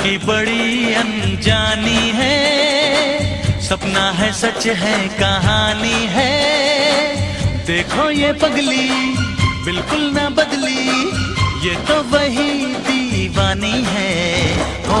लड़की बड़ी अनजानी है। सपना है, सच है, कहानी है। देखो ये पगली, बिल्कुल ना बदली। ये तो वही दीवानी है। हो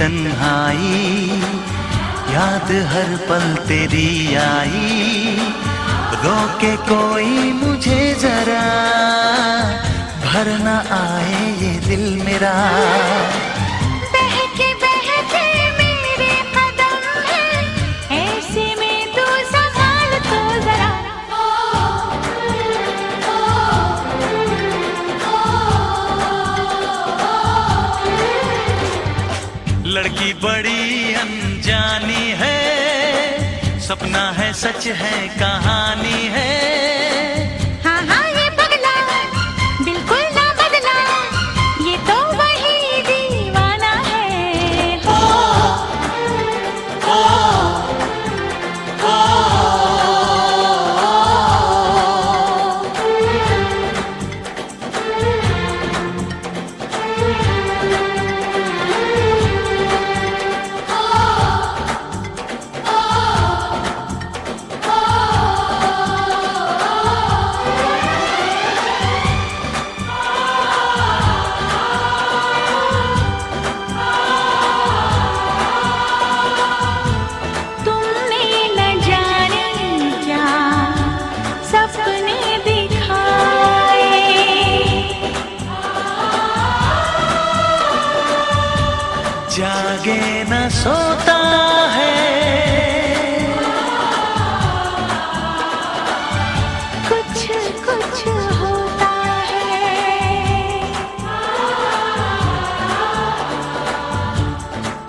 तन्हाई, याद हर पल तेरी आई। रोके कोई मुझे जरा भरना आए ये दिल मेरा। लड़की बड़ी अनजानी है। सपना है सच है कहानी है। सोता है। कुछ कुछ होता है।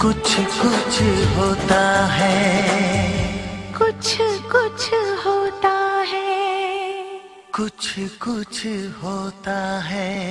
कुछ कुछ होता है। कुछ कुछ होता है। कुछ कुछ होता है।